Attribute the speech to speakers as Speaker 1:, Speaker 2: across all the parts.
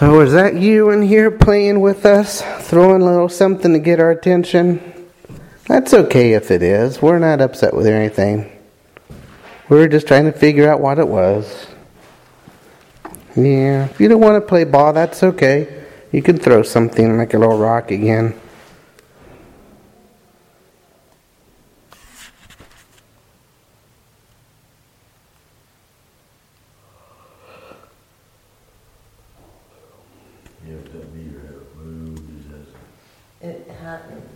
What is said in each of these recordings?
Speaker 1: So, is that you in here playing with us, throwing a little something to get our attention? That's okay if it is. We're not upset with anything. We're just trying to figure out what it was. Yeah, if you don't want to play ball, that's okay. You can throw something like a little rock again.
Speaker 2: If that meter had moved, it has.
Speaker 3: It hadn't.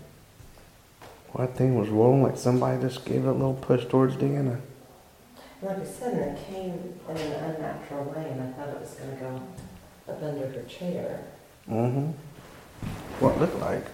Speaker 1: What thing was rolling like somebody just gave it a little push towards Deanna?
Speaker 3: Like I said, and it came in an unnatural way, and I thought it was gonna go up under her chair.
Speaker 1: Mm-hmm. What it looked like.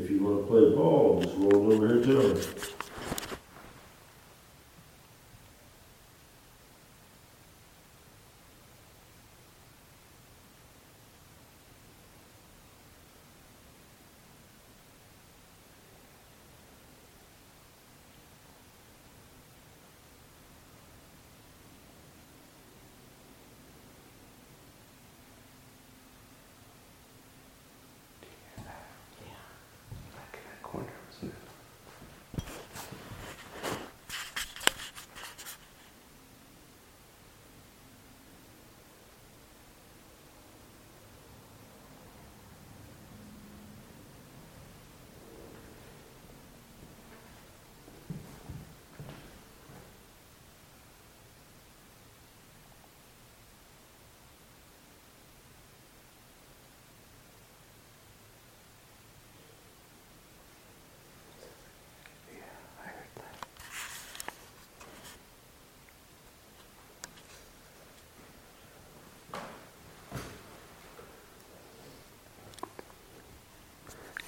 Speaker 2: If you wanna play ball, just roll over here to her.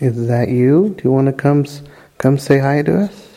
Speaker 1: Is that you? Do you want to come come say hi to us?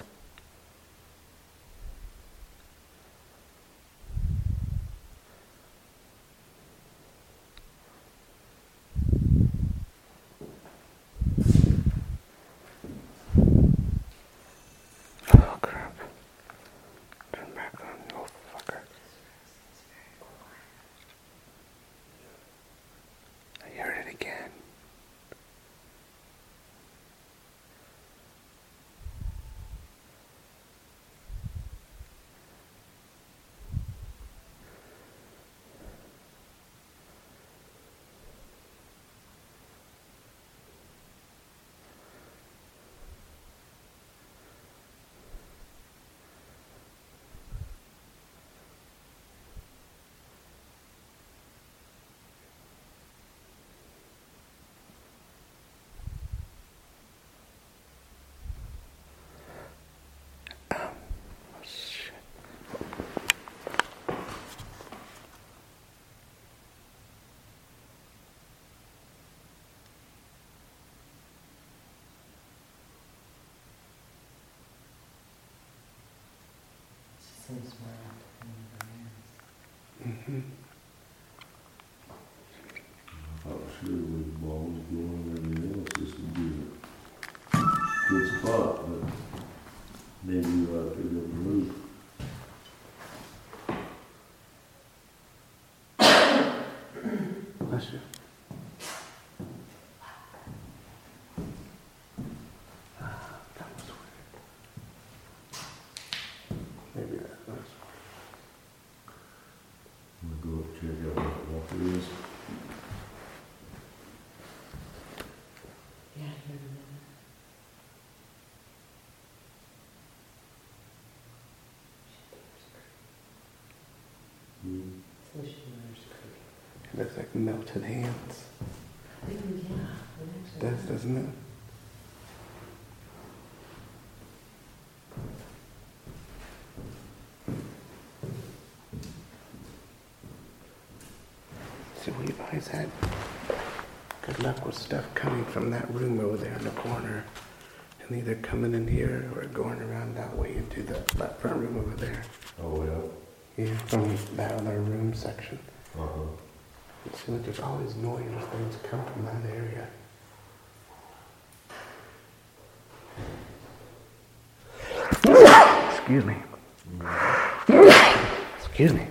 Speaker 3: She seems more
Speaker 1: Mm-hmm.
Speaker 2: I was sure when the ball was going and everything else, this would be a good spot, but maybe you ought to go move.
Speaker 1: Bless you. Ah, That was weird. Maybe that was.
Speaker 2: I'm gonna go up, check out what.
Speaker 3: Yeah, I heard a minute.
Speaker 2: Hmm.
Speaker 3: So she knows.
Speaker 1: It looks like melted hands.
Speaker 3: Yeah, it
Speaker 1: Does,
Speaker 3: does.
Speaker 1: doesn't it? Always had good luck with stuff coming from that room over there in the corner. And either coming in here or going around that way into the that front room over there.
Speaker 2: Oh, yeah?
Speaker 1: Yeah, from that other room section.
Speaker 2: Uh-huh.
Speaker 1: It seems like there's always noise things come from that area. Excuse me. Excuse me.